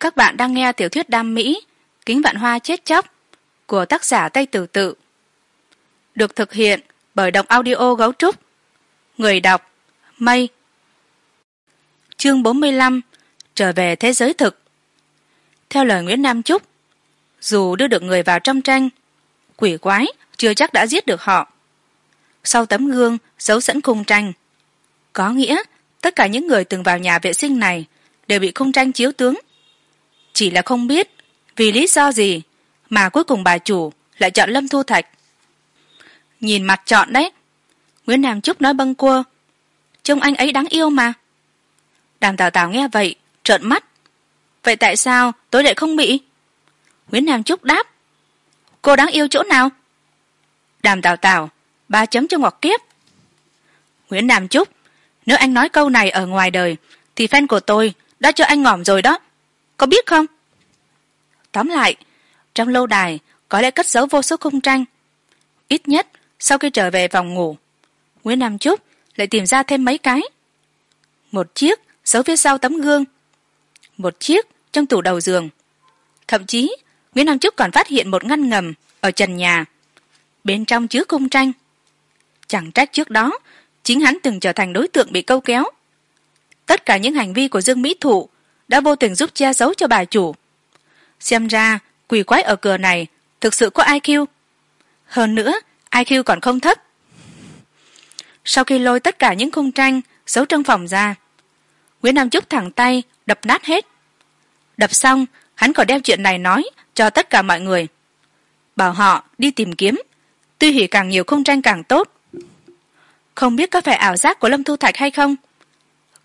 các bạn đang nghe tiểu thuyết đam mỹ, kính vạn hoa chết chóc, của tác giả tây tử tự. Được thực hiện bởi đọc audio gấu trúc. Người đọc, mây. Chương bốn mươi lăm, trở về thế giới thực. Theo lời nguyễn nam trúc dù đưa được người vào trong tranh, quỷ quái chưa chắc đã giết được họ. Sau tấm gương giấu sẵn khung tranh, có nghĩa tất cả những người từng vào nhà vệ sinh này đều bị khung tranh chiếu tướng chỉ là không biết. Vì lý do gì mà cuối cùng bà chủ lại chọn lâm thu thạch? Nhìn mặt chọn đấy. Nguyễn nam trúc nói bâng cua trông anh ấy đáng yêu mà. Đàm tào tào nghe vậy, trợn mắt. Vậy tại sao tôi lại không bị? Nguyễn nam trúc đáp. Cô đáng yêu chỗ nào? Đàm tào tào, ba chấm cho ngoặc kiếp. Nguyễn nam trúc, nếu anh nói câu này ở ngoài đời, thì fan của tôi đã cho anh ngỏm rồi đó có biết không? Tóm lại, trong lâu đài, có lẽ cất giấu vô số khung tranh. Ít nhất, sau khi trở về phòng ngủ, nguyễn nam trúc lại tìm ra thêm mấy cái. Một chiếc giấu phía sau tấm gương. Một chiếc trong tủ đầu giường. Thậm chí, nguyễn nam trúc còn phát hiện một ngăn ngầm ở trần nhà, bên trong chứa khung tranh. Chẳng trách trước đó, chính hắn từng trở thành đối tượng bị câu kéo. Tất cả những hành vi của dương mỹ thụ đã vô tình giúp che giấu cho bà chủ. Xem ra, quỷ quái ở cửa này thực sự có iq hơn nữa iq còn không thấp. Sau khi lôi tất cả những khung tranh, giấu trong phòng ra, nguyễn nam trúc thẳng tay, đập nát hết. Đập xong, hắn còn đem chuyện này nói cho tất cả mọi người. Bảo họ đi tìm kiếm, tuy hủy càng nhiều khung tranh càng tốt. Không biết có phải ảo giác của lâm thu thạch hay không?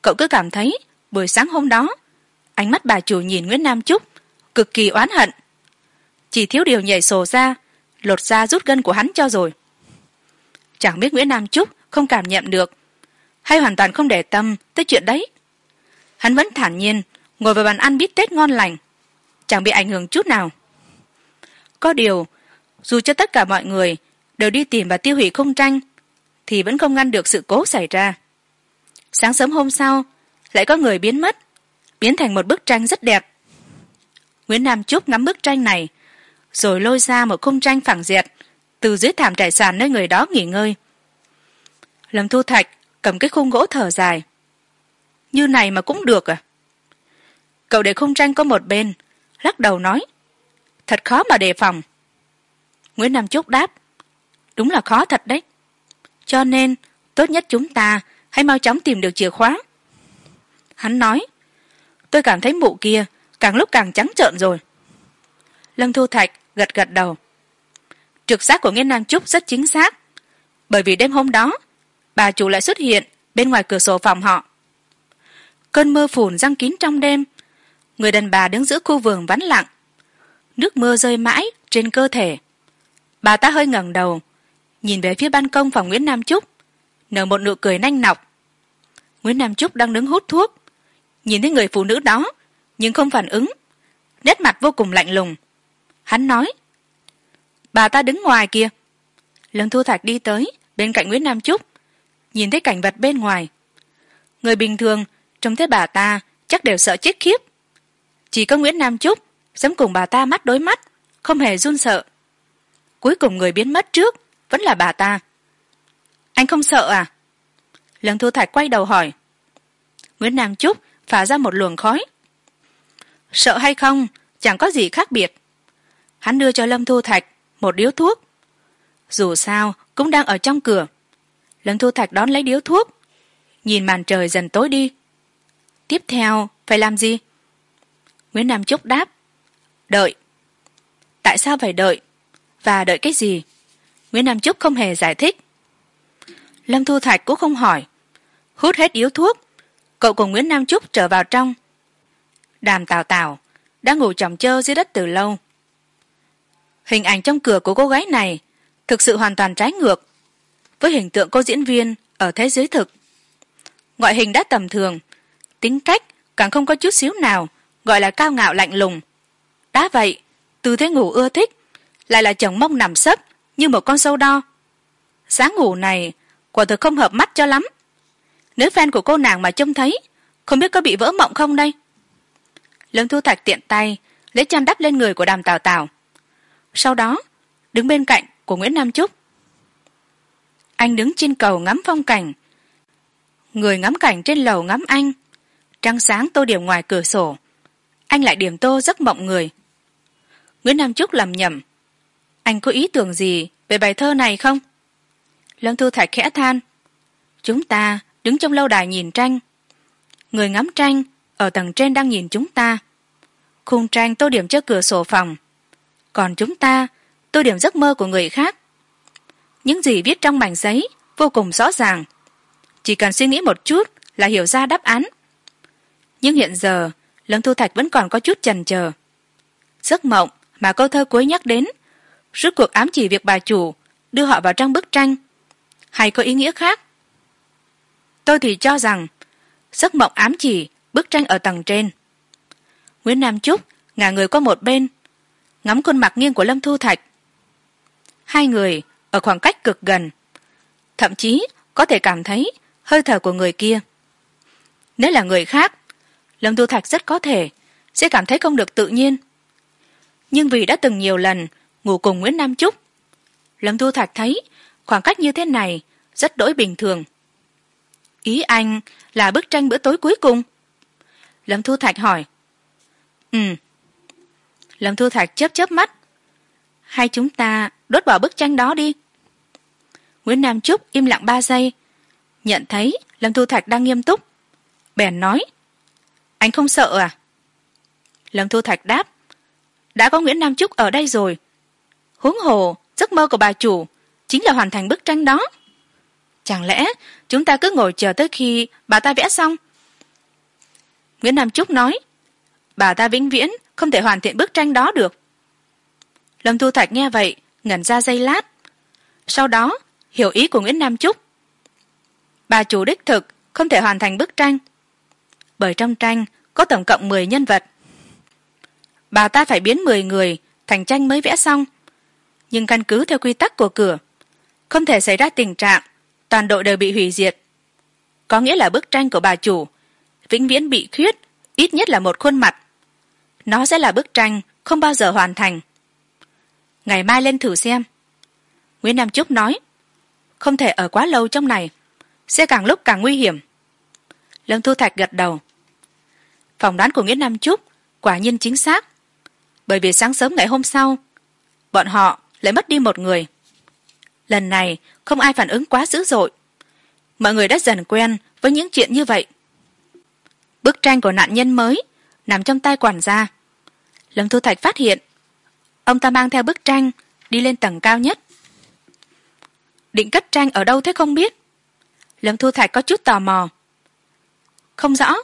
Cậu cứ cảm thấy buổi sáng hôm đó ánh mắt bà chủ nhìn nguyễn nam trúc, cực kỳ oán hận. Chỉ thiếu điều nhảy sổ ra, lột ra rút gân của hắn cho rồi. Chẳng biết nguyễn nam trúc không cảm nhận được, hay hoàn toàn không để tâm tới chuyện đấy. Hắn vẫn thản nhiên ngồi vào bàn ăn bít tết ngon lành, chẳng bị ảnh hưởng chút nào. Có điều, dù cho tất cả mọi người đều đi tìm và tiêu hủy không tranh, thì vẫn không ngăn được sự cố xảy ra. Sáng sớm hôm sau, lại có người biến mất biến thành một bức tranh rất đẹp. Nguyễn nam trúc ngắm bức tranh này, rồi lôi ra một khung tranh phẳng diệt từ dưới thảm trải sàn nơi người đó nghỉ ngơi. Lâm thu thạch cầm cái khung gỗ thở dài. Như này mà cũng được à? Cậu để khung tranh có một bên, lắc đầu nói, thật khó mà đề phòng. Nguyễn nam trúc đáp, đúng là khó thật đấy. Cho nên tốt nhất chúng ta hãy mau chóng tìm được chìa khóa. Hắn nói tôi cảm thấy mụ kia càng lúc càng trắng trợn rồi. Lâm thu thạch gật gật đầu. Trực giác của nghiên nam trúc rất chính xác. Bởi vì đêm hôm đó, bà chủ lại xuất hiện bên ngoài cửa sổ phòng họ. Cơn mưa phùn răng kín trong đêm, người đàn bà đứng giữa khu vườn vắng lặng. Nước mưa rơi mãi trên cơ thể. Bà ta hơi ngẩng đầu, nhìn về phía ban công phòng nguyễn nam trúc, nở một nụ cười nanh nọc. Nguyễn nam trúc đang đứng hút thuốc nhìn thấy người phụ nữ đó, nhưng không phản ứng. Nét mặt vô cùng lạnh lùng. Hắn nói, bà ta đứng ngoài kia. Lâm thu thạch đi tới, bên cạnh nguyễn nam trúc, nhìn thấy cảnh vật bên ngoài. Người bình thường trông thấy bà ta chắc đều sợ chết khiếp. Chỉ có nguyễn nam trúc dám cùng bà ta mắt đối mắt, không hề run sợ. Cuối cùng người biến mất trước vẫn là bà ta. Anh không sợ à? Lần thu thạch quay đầu hỏi. Nguyễn nam trúc phả ra một luồng khói. Sợ hay không, chẳng có gì khác biệt. Hắn đưa cho lâm thu thạch một điếu thuốc. Dù sao, cũng đang ở trong cửa. Lâm thu thạch đón lấy điếu thuốc. Nhìn màn trời dần tối đi. Tiếp theo, phải làm gì? Nguyễn nam trúc đáp. Đợi. Tại sao phải đợi? Và đợi cái gì? Nguyễn nam trúc không hề giải thích. Lâm thu thạch cũng không hỏi. Hút hết điếu thuốc cậu cùng nguyễn nam trúc trở vào trong. Đàm tào tào đã ngủ chồng chơ dưới đất từ lâu. Hình ảnh trong cửa của cô gái này thực sự hoàn toàn trái ngược với hình tượng cô diễn viên ở thế giới thực. Ngoại hình đã tầm thường, tính cách càng không có chút xíu nào gọi là cao ngạo lạnh lùng. Đã vậy, tư thế ngủ ưa thích lại là chồng mông nằm sấp như một con sâu đo. Sáng ngủ này quả thực không hợp mắt cho lắm nếu fan của cô nàng mà trông thấy, không biết có bị vỡ mộng không đây? Lâm thu thạch tiện tay, lấy chăn đắp lên người của đàm tào tào. Sau đó, đứng bên cạnh của nguyễn nam trúc. Anh đứng trên cầu ngắm phong cảnh. Người ngắm cảnh trên lầu ngắm anh. Trăng sáng tô điểm ngoài cửa sổ. Anh lại điểm tô giấc mộng người. Nguyễn nam trúc lầm nhầm anh có ý tưởng gì về bài thơ này không? Lâm thu thạch khẽ than. Chúng ta đứng trong lâu đài nhìn tranh người ngắm tranh ở tầng trên đang nhìn chúng ta. Khung tranh tô điểm cho cửa sổ phòng. Còn chúng ta, tô điểm giấc mơ của người khác. Những gì viết trong mảnh giấy vô cùng rõ ràng. Chỉ cần suy nghĩ một chút là hiểu ra đáp án. Nhưng hiện giờ, lâm thu thạch vẫn còn có chút chần chờ. Giấc mộng mà câu thơ cuối nhắc đến, rút cuộc ám chỉ việc bà chủ đưa họ vào trong bức tranh. Hay có ý nghĩa khác? Tôi thì cho rằng, giấc mộng ám chỉ bức tranh ở tầng trên. Nguyễn nam trúc ngả người qua một bên, ngắm khuôn mặt nghiêng của lâm thu thạch. Hai người ở khoảng cách cực gần, thậm chí có thể cảm thấy hơi thở của người kia. Nếu là người khác, lâm thu thạch rất có thể sẽ cảm thấy không được tự nhiên. Nhưng vì đã từng nhiều lần ngủ cùng nguyễn nam trúc lâm thu thạch thấy khoảng cách như thế này rất đỗi bình thường ý anh là bức tranh bữa tối cuối cùng. Lâm thu thạch hỏi. Ừ. Lâm thu thạch chớp chớp mắt. Hay chúng ta đốt bỏ bức tranh đó đi. Nguyễn nam trúc im lặng ba giây. Nhận thấy lâm thu thạch đang nghiêm túc. Bèn nói. Anh không sợ à? Lâm thu thạch đáp. Đã có nguyễn nam trúc ở đây rồi. Huống hồ, giấc mơ của bà chủ chính là hoàn thành bức tranh đó chẳng lẽ chúng ta cứ ngồi chờ tới khi bà ta vẽ xong? Nguyễn nam trúc nói, bà ta vĩnh viễn không thể hoàn thiện bức tranh đó được. Lâm thu thạch nghe vậy, ngẩn ra giây lát. Sau đó, hiểu ý của nguyễn nam trúc bà chủ đích thực không thể hoàn thành bức tranh, bởi trong tranh có tổng cộng mười nhân vật. Bà ta phải biến mười người thành tranh mới vẽ xong, nhưng căn cứ theo quy tắc của cửa, không thể xảy ra tình trạng toàn đội đều bị hủy diệt. Có nghĩa là bức tranh của bà chủ vĩnh viễn bị khuyết, ít nhất là một khuôn mặt. Nó sẽ là bức tranh không bao giờ hoàn thành. Ngày mai lên thử xem. Nguyễn nam trúc nói, không thể ở quá lâu trong này, sẽ càng lúc càng nguy hiểm. Lâm thu thạch gật đầu. Phỏng đoán của nguyễn nam trúc quả nhiên chính xác. Bởi vì sáng sớm ngày hôm sau, bọn họ lại mất đi một người lần này, không ai phản ứng quá dữ dội. Mọi người đã dần quen với những chuyện như vậy. Bức tranh của nạn nhân mới nằm trong tay quản gia. Lâm thu thạch phát hiện, ông ta mang theo bức tranh đi lên tầng cao nhất. Định cất tranh ở đâu thế không biết. Lâm thu thạch có chút tò mò. Không rõ,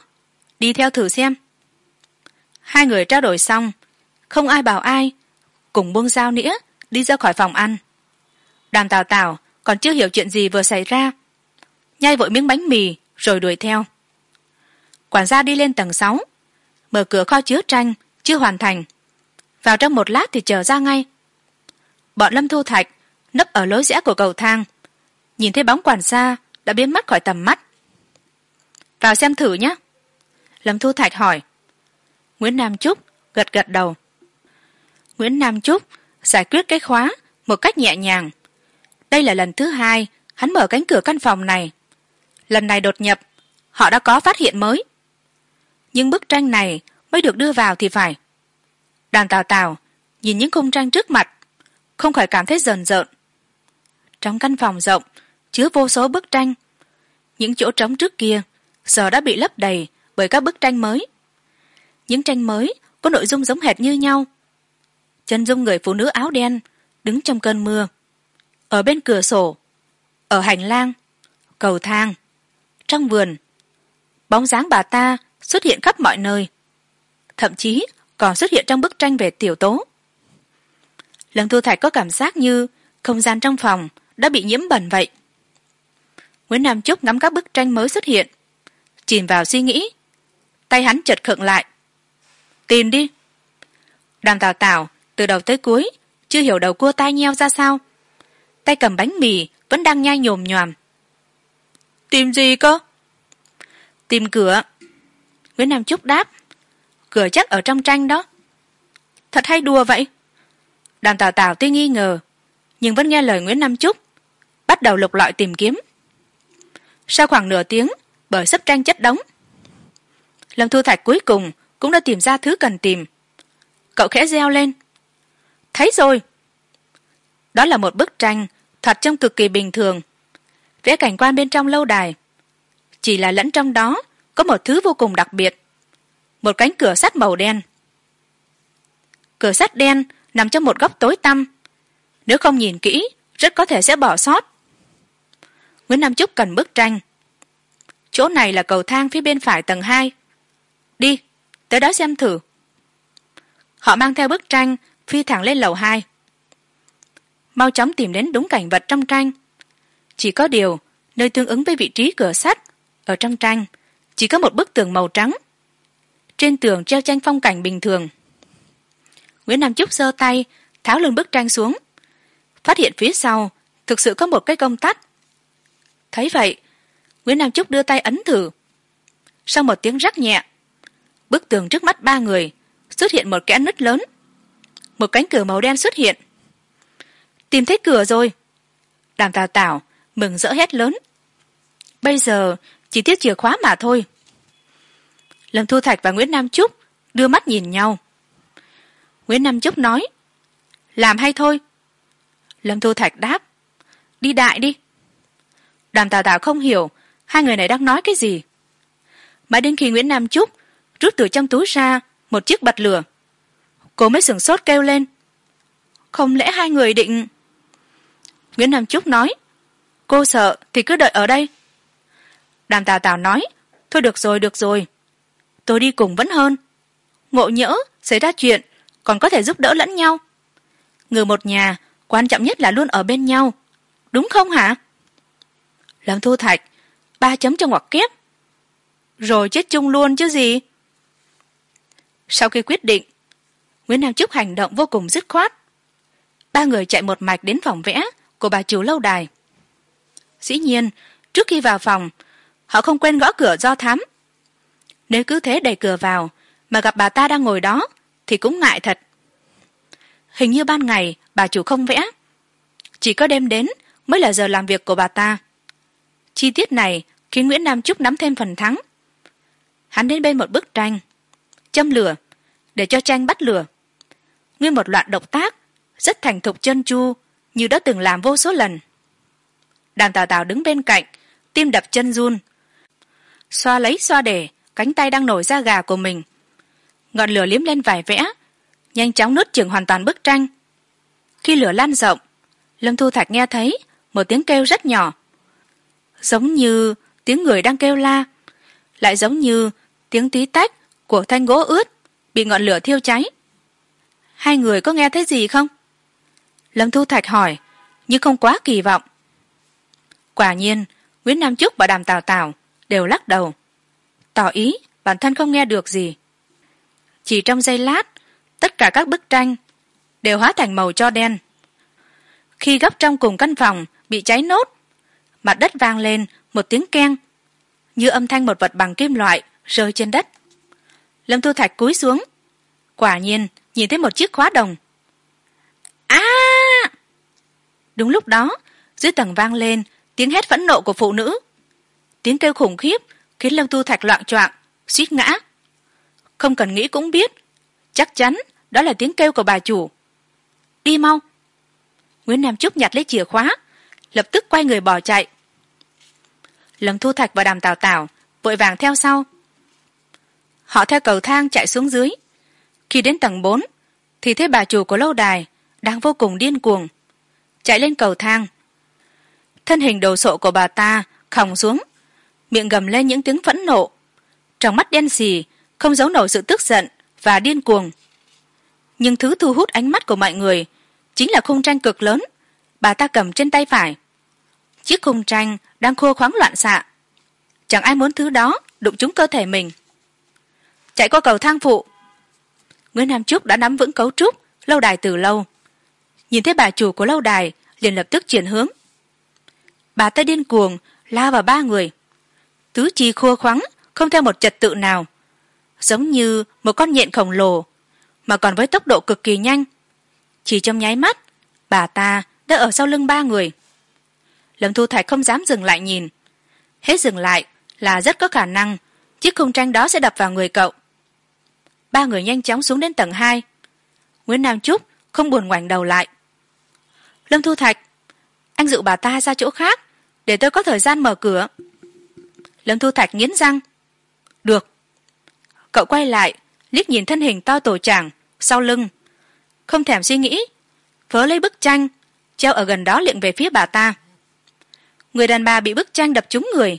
đi theo thử xem. Hai người trao đổi xong, không ai bảo ai cùng buông dao nĩa đi ra khỏi phòng ăn đàn tào tào còn chưa hiểu chuyện gì vừa xảy ra. Nhai vội miếng bánh mì, rồi đuổi theo. Quản gia đi lên tầng sáu, mở cửa kho chứa tranh, chưa hoàn thành. Vào trong một lát thì chờ ra ngay. Bọn lâm thu thạch nấp ở lối rẽ của cầu thang, nhìn thấy bóng quản gia đã biến mất khỏi tầm mắt. Vào xem thử nhé. Lâm thu thạch hỏi. Nguyễn nam trúc gật gật đầu. Nguyễn nam trúc giải quyết cái khóa một cách nhẹ nhàng đây là lần thứ hai hắn mở cánh cửa căn phòng này. Lần này đột nhập, họ đã có phát hiện mới. Nhưng bức tranh này mới được đưa vào thì phải. Đàn tào tào nhìn những khung tranh trước mặt, không khỏi cảm thấy rờn rợn. Trong căn phòng rộng chứa vô số bức tranh. Những chỗ trống trước kia giờ đã bị lấp đầy bởi các bức tranh mới. Những tranh mới có nội dung giống hệt như nhau. Chân dung người phụ nữ áo đen đứng trong cơn mưa ở bên cửa sổ. Ở hành lang. Cầu thang. Trong vườn. Bóng dáng bà ta xuất hiện khắp mọi nơi. Thậm chí còn xuất hiện trong bức tranh về tiểu tố. Lần thu thạch có cảm giác như không gian trong phòng đã bị nhiễm bẩn vậy. Nguyễn nam trúc ngắm các bức tranh mới xuất hiện, chìm vào suy nghĩ. Tay hắn chật khựng lại. Tìm đi. Đàm tào tào từ đầu tới cuối chưa hiểu đầu cua tai nheo ra sao tay cầm bánh mì, vẫn đang nhai nhồm nhòm. Tìm gì cơ? Tìm cửa. Nguyễn nam trúc đáp. Cửa chắc ở trong tranh đó. Thật hay đùa vậy? Đàm tào tào tuy nghi ngờ, nhưng vẫn nghe lời nguyễn nam trúc bắt đầu lục lọi tìm kiếm. Sau khoảng nửa tiếng, bởi sấp tranh chất đống lâm thu thạch cuối cùng cũng đã tìm ra thứ cần tìm. Cậu khẽ reo lên. Thấy rồi đó là một bức tranh, thật trông cực kỳ bình thường. Vẽ cảnh quan bên trong lâu đài. Chỉ là lẫn trong đó, có một thứ vô cùng đặc biệt. Một cánh cửa sắt màu đen. Cửa sắt đen nằm trong một góc tối tăm. Nếu không nhìn kỹ, rất có thể sẽ bỏ sót. Nguyễn nam trúc cần bức tranh. Chỗ này là cầu thang phía bên phải tầng hai. Đi, tới đó xem thử. Họ mang theo bức tranh, phi thẳng lên lầu hai mau chóng tìm đến đúng cảnh vật trong tranh. Chỉ có điều, nơi tương ứng với vị trí cửa sắt, ở trong tranh, chỉ có một bức tường màu trắng. Trên tường treo tranh phong cảnh bình thường. Nguyễn nam trúc giơ tay, tháo lưng bức tranh xuống. Phát hiện phía sau, thực sự có một cái công tắc. Thấy vậy, nguyễn nam trúc đưa tay ấn thử. Sau một tiếng rắc nhẹ, bức tường trước mắt ba người xuất hiện một kẽ nứt lớn. Một cánh cửa màu đen xuất hiện tìm thấy cửa rồi. Đàm tào tảo mừng rỡ hét lớn. Bây giờ chỉ tiếc chìa khóa mà thôi. Lâm thu thạch và nguyễn nam trúc đưa mắt nhìn nhau. Nguyễn nam trúc nói, làm hay thôi. Lâm thu thạch đáp, đi đại đi. Đàm tào tào không hiểu hai người này đang nói cái gì. Mãi đến khi nguyễn nam trúc rút từ trong túi ra một chiếc bật lửa, cô mới sửng sốt kêu lên, không lẽ hai người định nguyễn nam trúc nói, cô sợ thì cứ đợi ở đây. Đàm tào tào nói, thôi được rồi được rồi. Tôi đi cùng vẫn hơn. Ngộ nhỡ xảy ra chuyện, còn có thể giúp đỡ lẫn nhau. Người một nhà, quan trọng nhất là luôn ở bên nhau. Đúng không hả? Lâm thu thạch, ba chấm cho ngoặc kép rồi chết chung luôn chứ gì? Sau khi quyết định, nguyễn nam trúc hành động vô cùng dứt khoát. Ba người chạy một mạch đến phòng vẽ của bà chủ lâu đài. Dĩ nhiên, trước khi vào phòng, họ không quên gõ cửa do thám. Nếu cứ thế đẩy cửa vào mà gặp bà ta đang ngồi đó, thì cũng ngại thật. Hình như ban ngày, bà chủ không vẽ. Chỉ có đêm đến mới là giờ làm việc của bà ta. Chi tiết này khiến nguyễn nam trúc nắm thêm phần thắng. Hắn đến bên một bức tranh, châm lửa để cho tranh bắt lửa. Nguyên một loạt động tác rất thành thục chân chu như đã từng làm vô số lần. Đàn tào tào đứng bên cạnh, tim đập chân run. Xoa lấy xoa để, cánh tay đang nổi ra gà của mình. Ngọn lửa liếm lên vải vẽ, nhanh chóng nứt chừng hoàn toàn bức tranh. Khi lửa lan rộng, lâm thu thạch nghe thấy một tiếng kêu rất nhỏ. Giống như tiếng người đang kêu la, lại giống như tiếng tí tách của thanh gỗ ướt bị ngọn lửa thiêu cháy. Hai người có nghe thấy gì không? Lâm thu thạch hỏi nhưng không quá kỳ vọng. Quả nhiên, nguyễn nam trúc và đàm tào tào đều lắc đầu. Tỏ ý bản thân không nghe được gì. Chỉ trong giây lát, tất cả các bức tranh đều hóa thành màu cho đen. Khi góc trong cùng căn phòng bị cháy nốt, mặt đất vang lên một tiếng keng, như âm thanh một vật bằng kim loại rơi trên đất. Lâm thu thạch cúi xuống, quả nhiên nhìn thấy một chiếc khóa đồng a đúng lúc đó, dưới tầng vang lên tiếng hét phẫn nộ của phụ nữ. Tiếng kêu khủng khiếp khiến lâm thu thạch loạng choạng, suýt ngã. Không cần nghĩ cũng biết, chắc chắn đó là tiếng kêu của bà chủ. Đi mau. Nguyễn nam trúc nhặt lấy chìa khóa, lập tức quay người bỏ chạy. Lâm thu thạch và đàm tào tào vội vàng theo sau. Họ theo cầu thang chạy xuống dưới. Khi đến tầng bốn, thì thấy bà chủ của lâu đài đang vô cùng điên cuồng chạy lên cầu thang. Thân hình đồ sộ của bà ta khòng xuống, miệng gầm lên những tiếng phẫn nộ. Trong mắt đen sì không giấu nổi sự tức giận và điên cuồng. Nhưng thứ thu hút ánh mắt của mọi người chính là khung tranh cực lớn bà ta cầm trên tay phải. Chiếc khung tranh đang khô khoáng loạn xạ. Chẳng ai muốn thứ đó đụng trúng cơ thể mình. Chạy qua cầu thang phụ. Nguyễn nam trúc đã nắm vững cấu trúc lâu đài từ lâu nhìn thấy bà chủ của lâu đài, liền lập tức chuyển hướng. Bà ta điên cuồng la vào ba người. Tứ chi khua khoắng không theo một trật tự nào. Giống như một con nhện khổng lồ, mà còn với tốc độ cực kỳ nhanh. Chỉ trong nháy mắt, bà ta đã ở sau lưng ba người. Lâm thu thạch không dám dừng lại nhìn. Hết dừng lại là rất có khả năng chiếc khung tranh đó sẽ đập vào người cậu. Ba người nhanh chóng xuống đến tầng hai. Nguyễn nam trúc không buồn ngoảnh đầu lại lâm thu thạch, anh dụ bà ta ra chỗ khác, để tôi có thời gian mở cửa. Lâm thu thạch nghiến răng. Được. Cậu quay lại, liếc nhìn thân hình to tổ chảng sau lưng. Không thèm suy nghĩ, vớ lấy bức tranh, treo ở gần đó liệng về phía bà ta. Người đàn bà bị bức tranh đập trúng người.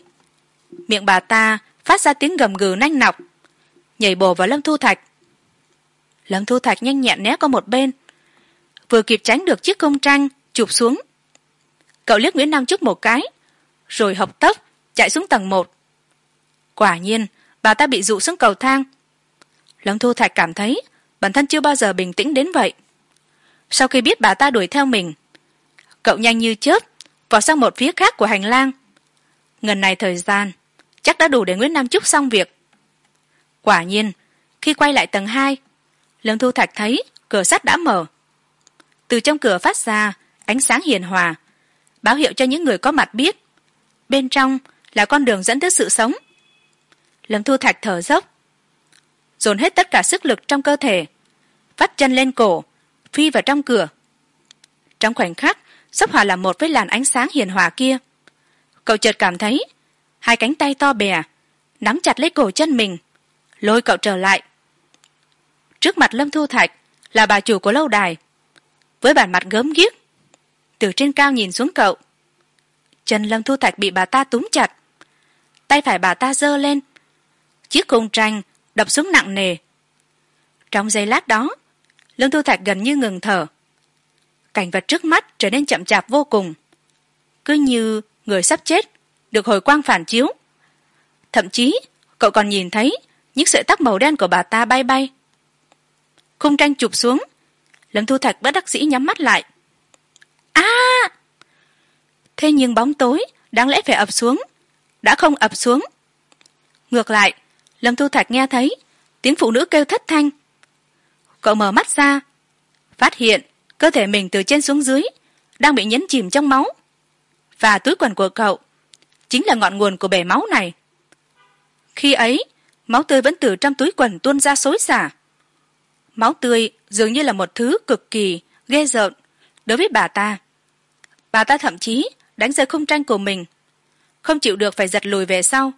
Miệng bà ta phát ra tiếng gầm gừ nanh nọc, nhảy bổ vào lâm thu thạch. Lâm thu thạch nhanh nhẹn né qua một bên, vừa kịp tránh được chiếc công tranh chụp xuống. Cậu liếc nguyễn nam trúc một cái, rồi học tấp chạy xuống tầng một. Quả nhiên, bà ta bị dụ xuống cầu thang. Lâm thu thạch cảm thấy bản thân chưa bao giờ bình tĩnh đến vậy. Sau khi biết bà ta đuổi theo mình, cậu nhanh như chớp vào sang một phía khác của hành lang. Ngần này thời gian, chắc đã đủ để nguyễn nam trúc xong việc. Quả nhiên, khi quay lại tầng hai, lâm thu thạch thấy cửa sắt đã mở. Từ trong cửa phát ra ánh sáng hiền hòa, báo hiệu cho những người có mặt biết, bên trong là con đường dẫn tới sự sống. Lâm thu thạch thở dốc, dồn hết tất cả sức lực trong cơ thể, vắt chân lên cổ, phi vào trong cửa. Trong khoảnh khắc sốc hòa làm một với làn ánh sáng hiền hòa kia, cậu chợt cảm thấy hai cánh tay to bè nắm chặt lấy cổ chân mình, lôi cậu trở lại. Trước mặt lâm thu thạch là bà chủ của lâu đài, với bản mặt gớm ghiếc từ trên cao nhìn xuống cậu. Chân lâm thu thạch bị bà ta túm chặt. Tay phải bà ta giơ lên. Chiếc khung tranh đập xuống nặng nề. Trong giây lát đó, lâm thu thạch gần như ngừng thở. Cảnh vật trước mắt trở nên chậm chạp vô cùng. Cứ như người sắp chết được hồi quang phản chiếu. Thậm chí, cậu còn nhìn thấy những sợi tóc màu đen của bà ta bay bay. Khung tranh chụp xuống, lâm thu thạch bất đắc dĩ nhắm mắt lại a thế nhưng bóng tối đáng lẽ phải ập xuống. Đã không ập xuống. Ngược lại, lâm thu thạch nghe thấy tiếng phụ nữ kêu thất thanh. Cậu mở mắt ra, phát hiện cơ thể mình từ trên xuống dưới đang bị nhấn chìm trong máu. Và túi quần của cậu chính là ngọn nguồn của bể máu này. Khi ấy, máu tươi vẫn từ trong túi quần tuôn ra xối xả. Máu tươi dường như là một thứ cực kỳ ghê rợn đối với bà ta bà ta thậm chí đánh rơi khung tranh của mình. Không chịu được phải giật lùi về sau.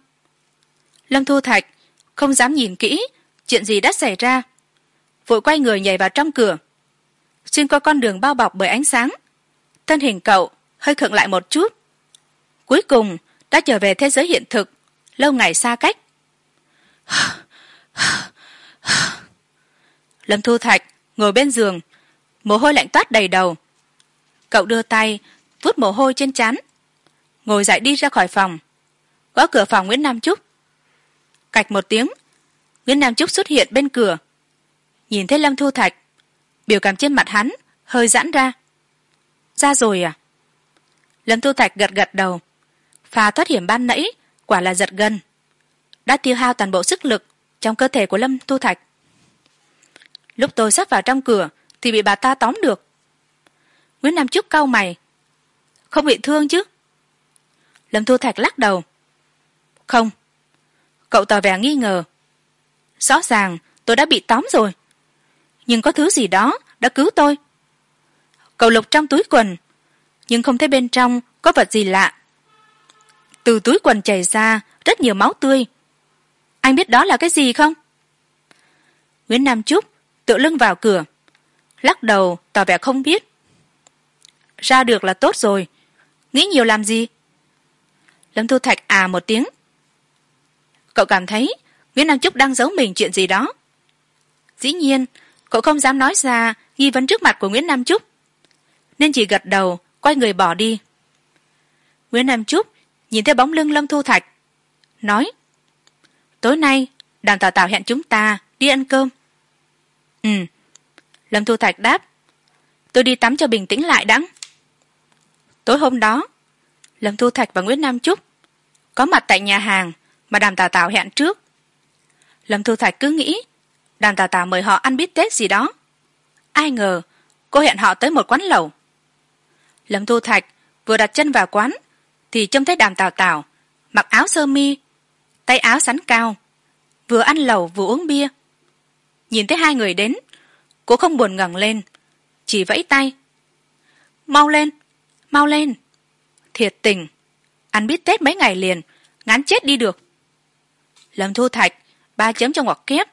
Lâm thu thạch không dám nhìn kỹ chuyện gì đã xảy ra. Vội quay người nhảy vào trong cửa. Xuyên qua con đường bao bọc bởi ánh sáng, thân hình cậu hơi khựng lại một chút. Cuối cùng đã trở về thế giới hiện thực, lâu ngày xa cách. Lâm thu thạch ngồi bên giường, mồ hôi lạnh toát đầy đầu. Cậu đưa tay vút mồ hôi trên chán ngồi dậy đi ra khỏi phòng. Gõ cửa phòng nguyễn nam trúc. Cạch một tiếng, nguyễn nam trúc xuất hiện bên cửa. Nhìn thấy lâm thu thạch, biểu cảm trên mặt hắn hơi giãn ra. Ra rồi à? Lâm thu thạch gật gật đầu. Pha thoát hiểm ban nãy quả là giật gân. Đã tiêu hao toàn bộ sức lực trong cơ thể của lâm thu thạch. Lúc tôi sắp vào trong cửa thì bị bà ta tóm được. Nguyễn nam trúc cau mày không bị thương chứ? Lâm thu thạch lắc đầu. Không. Cậu tỏ vẻ nghi ngờ. Rõ ràng, tôi đã bị tóm rồi. Nhưng có thứ gì đó đã cứu tôi. Cậu lục trong túi quần, nhưng không thấy bên trong có vật gì lạ. Từ túi quần chảy ra rất nhiều máu tươi. Anh biết đó là cái gì không? Nguyễn nam trúc tựa lưng vào cửa, lắc đầu, tỏ vẻ không biết. Ra được là tốt rồi nghĩ nhiều làm gì? Lâm thu thạch à một tiếng. Cậu cảm thấy nguyễn nam trúc đang giấu mình chuyện gì đó. Dĩ nhiên, cậu không dám nói ra nghi vấn trước mặt của nguyễn nam trúc nên chỉ gật đầu, quay người bỏ đi. Nguyễn nam trúc nhìn thấy bóng lưng lâm thu thạch, nói, tối nay, đàn tào tào hẹn chúng ta đi ăn cơm. Ừ. Lâm thu thạch đáp, tôi đi tắm cho bình tĩnh lại đắng tối hôm đó, lâm thu thạch và nguyễn nam trúc có mặt tại nhà hàng mà đàm tào tào hẹn trước. Lâm thu thạch cứ nghĩ đàm tào tào mời họ ăn bít tết gì đó. Ai ngờ cô hẹn họ tới một quán lẩu. Lâm thu thạch vừa đặt chân vào quán thì trông thấy đàm tào tào mặc áo sơ mi, tay áo sắn cao, vừa ăn lẩu vừa uống bia. Nhìn thấy hai người đến, cô không buồn ngẩng lên, chỉ vẫy tay. Mau lên mau lên. Thiệt tình. Ăn bít tết mấy ngày liền. Ngán chết đi được. Lâm thu thạch, ba chấm cho ngoặc kép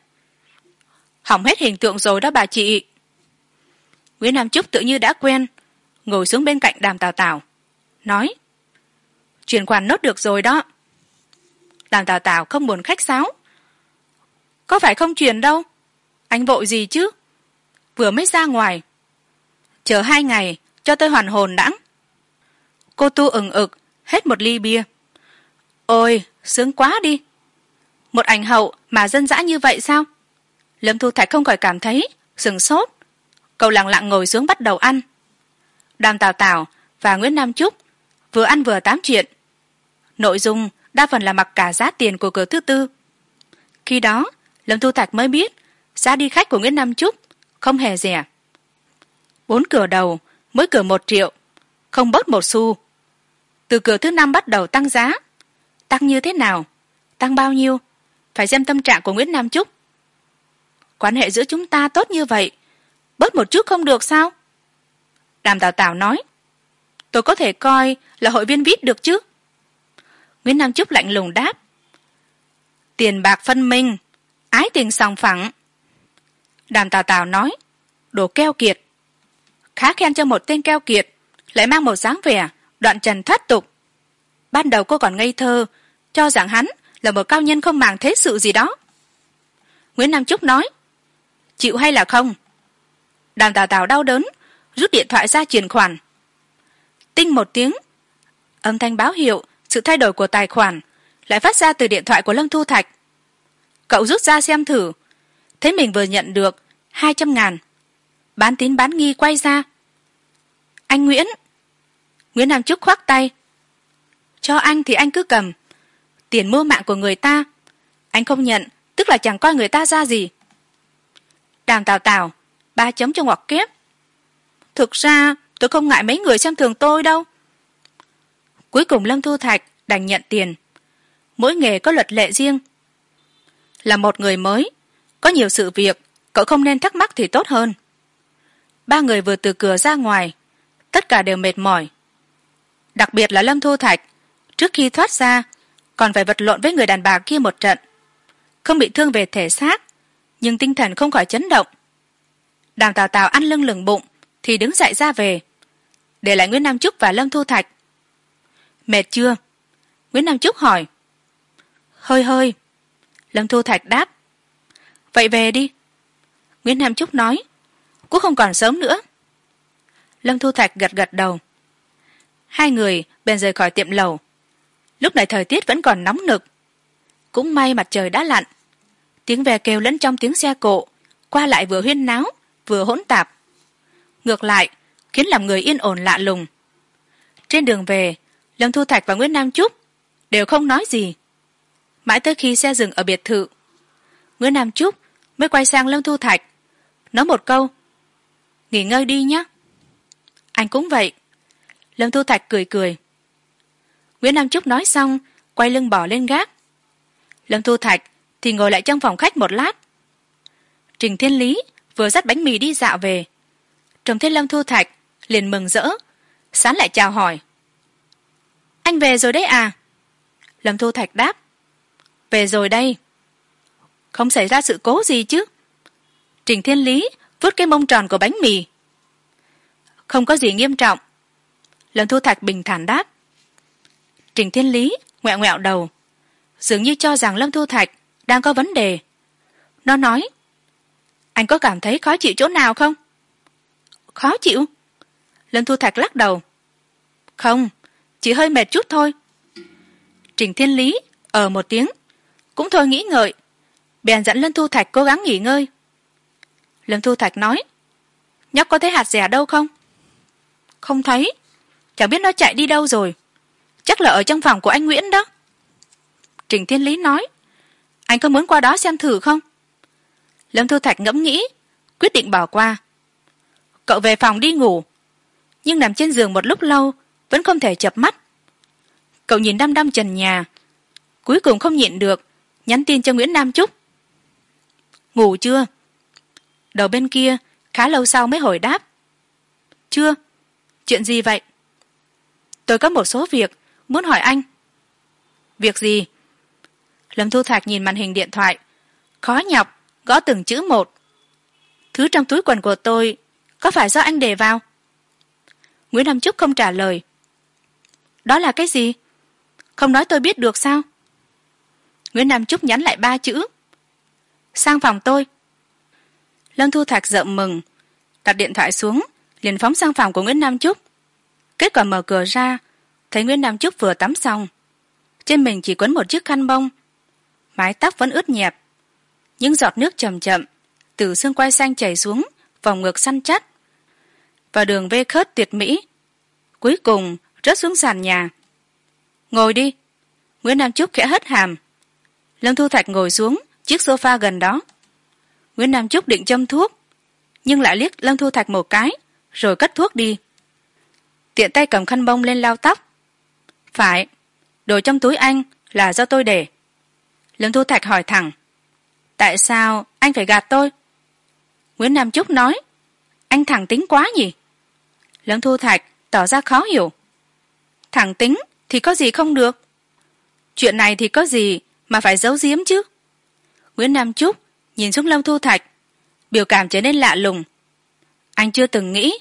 hỏng hết hình tượng rồi đó bà chị. Nguyễn nam trúc tự như đã quen, ngồi xuống bên cạnh đàm tào tào. Nói, chuyển khoản nốt được rồi đó. Đàm tào tào không buồn khách sáo. Có phải không chuyển đâu? Anh vội gì chứ? Vừa mới ra ngoài. Chờ hai ngày, cho tôi hoàn hồn đãng cô tu ừng ực hết một ly bia. Ôi, sướng quá đi. Một ảnh hậu mà dân dã như vậy sao? Lâm thu thạch không khỏi cảm thấy sừng sốt. Cậu lặng lặng ngồi xuống bắt đầu ăn. Đàm tào tào và nguyễn nam trúc vừa ăn vừa tám chuyện. Nội dung đa phần là mặc cả giá tiền của cửa thứ tư. Khi đó, lâm thu thạch mới biết giá đi khách của nguyễn nam trúc không hề rẻ. Bốn cửa đầu, mỗi cửa một triệu không bớt một xu. Từ cửa thứ năm bắt đầu tăng giá. Tăng như thế nào? Tăng bao nhiêu? Phải xem tâm trạng của nguyễn nam trúc quan hệ giữa chúng ta tốt như vậy, bớt một chút không được sao? Đàm tào tào nói, tôi có thể coi là hội viên vít được chứ? Nguyễn nam trúc lạnh lùng đáp, tiền bạc phân minh, ái tình sòng phẳng. Đàm tào tào nói, đồ keo kiệt. Khá khen cho một tên keo kiệt lại mang một dáng vẻ, đoạn trần thoát tục. Ban đầu cô còn ngây thơ, cho rằng hắn là một cao nhân không màng thế sự gì đó. Nguyễn nam trúc nói, chịu hay là không? Đàm tào tào đau đớn, rút điện thoại ra chuyển khoản. Tinh một tiếng, âm thanh báo hiệu sự thay đổi của tài khoản lại phát ra từ điện thoại của lâm thu thạch. Cậu rút ra xem thử. Thấy mình vừa nhận được hai trăm ngàn, bán tín bán nghi quay ra. Anh nguyễn nguyễn nam trúc khoác tay. Cho anh thì anh cứ cầm. Tiền mua mạng của người ta. Anh không nhận, tức là chẳng coi người ta ra gì. Đàm tào tào, ba chấm cho ngoặc kép thực ra, tôi không ngại mấy người xem thường tôi đâu. Cuối cùng lâm thu thạch đành nhận tiền. Mỗi nghề có luật lệ riêng. Là một người mới, có nhiều sự việc, cậu không nên thắc mắc thì tốt hơn. Ba người vừa từ cửa ra ngoài, tất cả đều mệt mỏi đặc biệt là lâm thu thạch, trước khi thoát ra, còn phải vật lộn với người đàn bà kia một trận. Không bị thương về thể xác, nhưng tinh thần không khỏi chấn động. Đàm tào tào ăn lưng lửng bụng, thì đứng dậy ra về, để lại nguyễn nam trúc và lâm thu thạch. Mệt chưa? Nguyễn nam trúc hỏi. Hơi hơi. Lâm thu thạch đáp. Vậy về đi. Nguyễn nam trúc nói. Cũng không còn sớm nữa. Lâm thu thạch gật gật đầu hai người bèn rời khỏi tiệm lầu. Lúc này thời tiết vẫn còn nóng nực. Cũng may mặt trời đã lặn. Tiếng ve kêu lẫn trong tiếng xe cộ, qua lại vừa huyên náo, vừa hỗn tạp. Ngược lại, khiến làm người yên ổn lạ lùng. Trên đường về, lâm thu thạch và nguyễn nam trúc đều không nói gì. Mãi tới khi xe dừng ở biệt thự, nguyễn nam trúc mới quay sang lâm thu thạch, nói một câu, nghỉ ngơi đi nhé. Anh cũng vậy lâm thu thạch cười cười. Nguyễn nam trúc nói xong, quay lưng bỏ lên gác. Lâm thu thạch thì ngồi lại trong phòng khách một lát. Trình thiên lý vừa dắt bánh mì đi dạo về. Trông thấy lâm thu thạch liền mừng rỡ, sán lại chào hỏi. Anh về rồi đấy à? Lâm thu thạch đáp. Về rồi đây. Không xảy ra sự cố gì chứ? Trình thiên lý vứt cái mông tròn của bánh mì. Không có gì nghiêm trọng lâm thu thạch bình thản đáp. Trình thiên lý ngoẹo ngoẹo đầu. Dường như cho rằng lâm thu thạch đang có vấn đề. Nó nói, anh có cảm thấy khó chịu chỗ nào không? Khó chịu? Lâm thu thạch lắc đầu. Không, chỉ hơi mệt chút thôi. Trình thiên lý ở một tiếng. Cũng thôi nghĩ ngợi, bèn dẫn lâm thu thạch cố gắng nghỉ ngơi. Lâm thu thạch nói, nhóc có thấy hạt rẻ đâu không? Không thấy chẳng biết nó chạy đi đâu rồi. Chắc là ở trong phòng của anh nguyễn đó. Trình thiên lý nói, anh có muốn qua đó xem thử không? Lâm thu thạch ngẫm nghĩ, quyết định bỏ qua. Cậu về phòng đi ngủ, nhưng nằm trên giường một lúc lâu, vẫn không thể chập mắt. Cậu nhìn đăm đăm trần nhà, cuối cùng không nhịn được, nhắn tin cho nguyễn nam trúc. Ngủ chưa? Đầu bên kia khá lâu sau mới hồi đáp. Chưa. Chuyện gì vậy? Tôi có một số việc muốn hỏi anh. Việc gì? Lâm thu thạc nhìn màn hình điện thoại. Khó nhọc, gõ từng chữ một. Thứ trong túi quần của tôi có phải do anh để vào? Nguyễn nam trúc không trả lời. Đó là cái gì? Không nói tôi biết được sao? Nguyễn nam trúc nhắn lại ba chữ. Sang phòng tôi. Lâm thu thạc rợm mừng, đặt điện thoại xuống, liền phóng sang phòng của nguyễn nam trúc kết quả mở cửa ra, thấy nguyễn nam trúc vừa tắm xong. Trên mình chỉ quấn một chiếc khăn bông. Mái tóc vẫn ướt nhẹp. Những giọt nước chầm chậm từ xương quai xanh chảy xuống vòng ngực săn chắc. Và đường vê khớt tuyệt mỹ. Cuối cùng, rớt xuống sàn nhà. Ngồi đi. Nguyễn nam trúc khẽ hất hàm. Lâm thu thạch ngồi xuống chiếc s o f a gần đó. Nguyễn nam trúc định châm thuốc, nhưng lại liếc lâm thu thạch một cái, rồi cất thuốc đi tiện tay cầm khăn bông lên lau tóc. Phải, đồ trong túi anh là do tôi để. Lâm thu thạch hỏi thẳng, tại sao anh phải gạt tôi? Nguyễn nam trúc nói, anh thẳng tính quá nhỉ? Lâm thu thạch tỏ ra khó hiểu, thẳng tính thì có gì không được? Chuyện này thì có gì mà phải giấu giếm chứ? Nguyễn nam trúc nhìn xuống lâm thu thạch, biểu cảm trở nên lạ lùng. Anh chưa từng nghĩ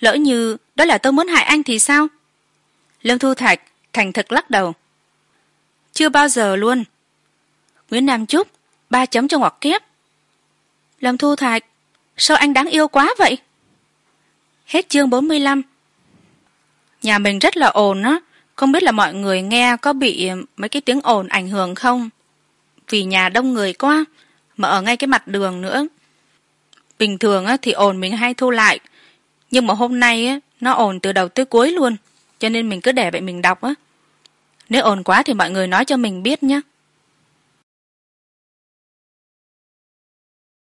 lỡ như đó là tôi muốn hại anh thì sao? Lâm thu thạch thành thực lắc đầu. Chưa bao giờ luôn. Nguyễn nam trúc ba chấm cho ngoặc kép lâm thu thạch sao anh đáng yêu quá vậy? Hết chương bốn mươi lăm. Nhà mình rất là ồn á. Không biết là mọi người nghe có bị mấy cái tiếng ồn ảnh hưởng không? Vì nhà đông người quá mà ở ngay cái mặt đường nữa. Bình thường á, thì ồn mình hay thu lại. Nhưng mà hôm nay á, nó ồn từ đầu tới cuối luôn, cho nên mình cứ để vậy mình đọc á. Nếu ồn quá thì mọi người nói cho mình biết nhé